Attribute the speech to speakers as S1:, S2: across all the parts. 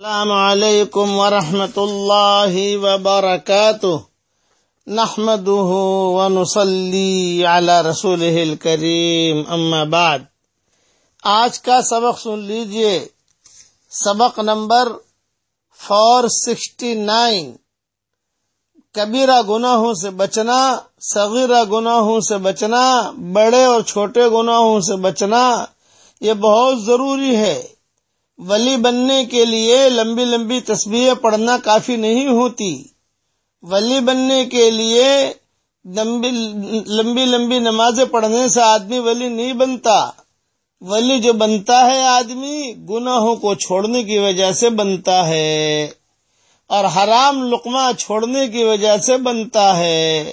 S1: السلام علیکم ورحمۃ اللہ وبرکاتہ۔ نحمده ونصلي على رسوله الكريم اما بعد۔ آج کا سبق سن لیجیے۔ سبق نمبر فور سکسٹی نائن کبیرہ گناہوں سے بچنا، صغیرہ گناہوں سے بچنا، بڑے اور چھوٹے گناہوں سے بچنا، یہ بہت ضروری ہے۔ ولی بننے کے لیے لمبی لمبی تصویریں پڑھنا کافی نہیں ہوتی۔ ولی بننے کے لیے لمبی لمبی لمبی نمازیں پڑھنے سے آدمی ولی نہیں بنتا۔ ولی جو بنتا ہے آدمی گناہوں کو چھوڑنے کی وجہ سے بنتا ہے۔ اور حرام لقمہ چھوڑنے کی وجہ سے بنتا ہے۔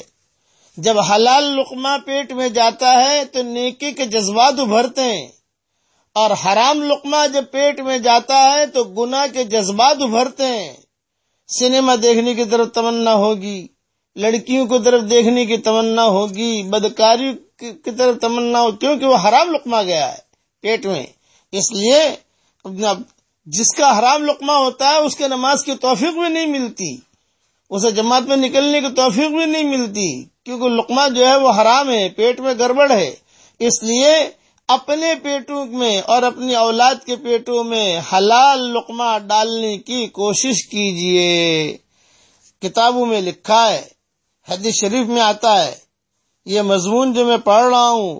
S1: جب حلال لقمہ پیٹ میں جاتا ہے تو نیکی کے جذبات ابھرتے ہیں۔ اور حرام لقمہ جب پیٹ میں جاتا ہے تو گناہ کے جذبات ابھرتے ہیں۔ سنیما دیکھنے کی طرف تمنا ہوگی، لڑکیوں کی طرف دیکھنے کی تمنا ہوگی بدکاری کی طرف تمنا ہوگی کیونکہ وہ حرام لقمہ گیا ہے پیٹ میں۔ اس لیے جس کا حرام لقمہ ہوتا ہے اس کے نماز کی توفیق بھی نہیں ملتی۔ اسے جماعت میں نکلنے کی توفیق بھی نہیں ملتی، کیونکہ لقمہ جو ہے وہ حرام ہے، پیٹ میں گڑبڑ ہے۔ اس لیے اپنے پیٹوں میں اور اپنی اولاد کے پیٹوں میں حلال لقمہ ڈالنے کی کوشش کیجیے کتابوں میں لکھا ہے، حدیث شریف میں آتا ہے، یہ مضمون جو میں پڑھ رہا ہوں،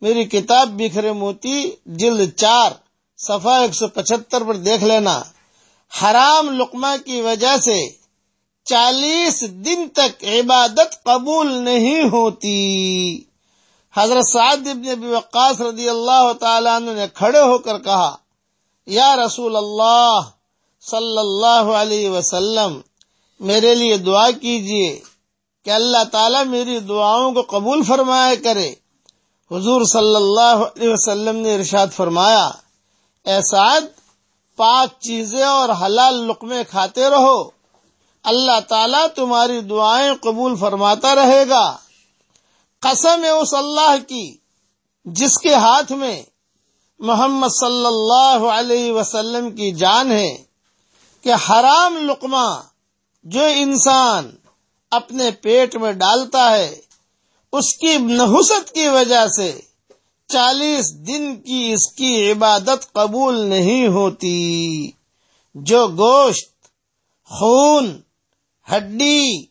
S1: میری کتاب بکھرے موتی، جلد چار، صفحہ ایک سو پچہتر پر دیکھ لینا۔ حرام لقمہ کی وجہ سے چالیس دن تک عبادت قبول نہیں ہوتی۔ حضرت سعد ابن ابی وقاص رضی اللہ تعالیٰ عنہ نے کھڑے ہو کر کہا، یا رسول اللہ صلی اللہ علیہ وسلم، میرے لیے دعا کیجیے کہ اللہ تعالیٰ میری دعاؤں کو قبول فرمایا کرے۔ حضور صلی اللہ علیہ وسلم نے ارشاد فرمایا، اے سعد، پاک چیزیں اور حلال لقمے کھاتے رہو۔ اللہ تعالیٰ تمہاری دعائیں قبول فرماتا رہے گا۔ قسم ہے اس اللہ کی جس کے ہاتھ میں محمد صلی اللہ علیہ وسلم کی جان ہے کہ حرام لقمہ جو انسان اپنے پیٹ میں ڈالتا ہے، اس کی نحست کی وجہ سے چالیس دن کی اس کی عبادت قبول نہیں ہوتی۔ جو گوشت، خون، ہڈی،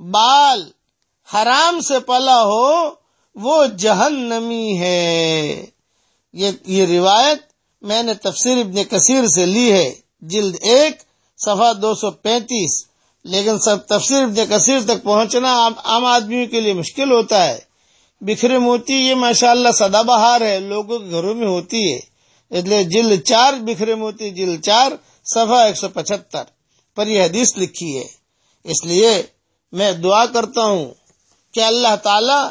S1: بال حرام سے پلا ہو، وہ جہنمی ہے۔ یہ یہ روایت میں نے تفسیر ابن کثیر سے لی ہے، جلد ایک، صفحہ دو سو پینتیس۔ لیکن سب تفسیر ابن کثیر تک پہنچنا عام آدمیوں کے لیے مشکل ہوتا ہے۔ بکھرے موتی، یہ ماشاء اللہ سدا بہار ہے، لوگوں کے گھروں میں ہوتی ہے۔ اس لیے جلد چار، بکھرے موتی جلد چار، صفحہ ایک سو پچہتر۔ پر یہ حدیث لکھی ہے۔ اس لیے میں دعا کرتا ہوں کہ اللہ تعالی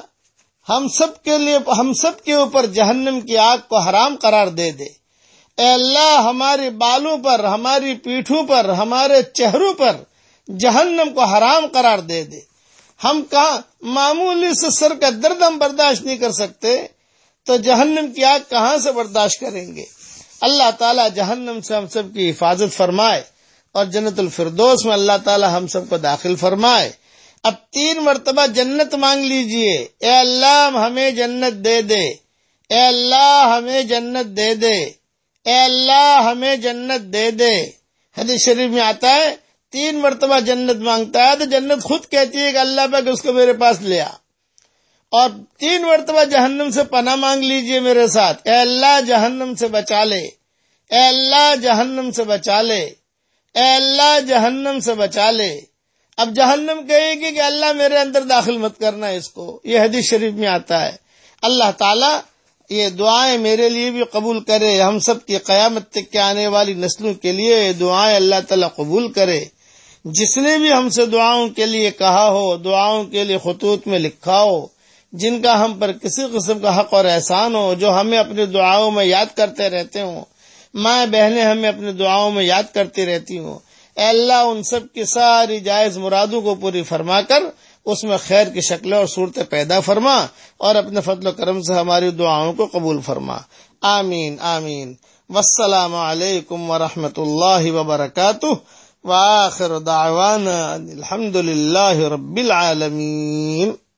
S1: ہم سب کے لیے ہم سب کے اوپر جہنم کی آگ کو حرام قرار دے دے۔ اے اللہ ہمارے بالوں پر، ہماری پیٹھوں پر، ہمارے چہروں پر جہنم کو حرام قرار دے دے۔ ہم کہاں معمولی سے سر کا درد ہم برداشت نہیں کر سکتے، تو جہنم کی آگ کہاں سے برداشت کریں گے؟ اللہ تعالی جہنم سے ہم سب کی حفاظت فرمائے اور جنت الفردوس میں اللہ تعالی ہم سب کو داخل فرمائے۔ اب تین مرتبہ جنت مانگ لیجیے۔ اے اللہ ہمیں جنت دے دے۔ اے اللہ ہمیں جنت دے دے۔ اے اللہ ہمیں جنت دے دے۔ حدیث شریف میں آتا ہے، تین مرتبہ جنت مانگتا ہے تو جنت خود کہتی ہے کہ اللہ پاک اس کو میرے پاس لیا اور تین مرتبہ جہنم سے پناہ مانگ لیجیے میرے ساتھ۔ اے اللہ، جہنم سے بچا لے۔ اے اللہ، جہنم سے بچا لے۔ اے اللہ، جہنم سے بچا لے۔ اب جہنم کہے گی کہ اللہ میرے اندر داخل مت کرنا اس کو۔ یہ حدیث شریف میں آتا ہے۔ اللہ تعالیٰ یہ دعائیں میرے لیے بھی قبول کرے۔ ہم سب کی قیامت تک کے آنے والی نسلوں کے لیے یہ دعائیں اللہ تعالیٰ قبول کرے۔ جس نے بھی ہم سے دعاؤں کے لیے کہا ہو، دعاؤں کے لیے خطوط میں لکھا ہو، جن کا ہم پر کسی قسم کا حق اور احسان ہو، جو ہمیں اپنی دعاؤں میں یاد کرتے رہتے ہوں۔ ماں بہنیں ہمیں اپنی دعاؤں میں یاد کرتی رہتی ہوں۔ اے اللہ ان سب کی ساری جائز مرادوں کو پوری فرما کر اس میں خیر کی شکلیں اور صورتیں پیدا فرما اور اپنے فضل و کرم سے ہماری دعاؤں کو قبول فرما۔ آمین آمین۔ والسلام علیکم ورحمۃ اللہ وبرکاتہ۔ وآخر دعوانا الحمد للہ رب العالمین۔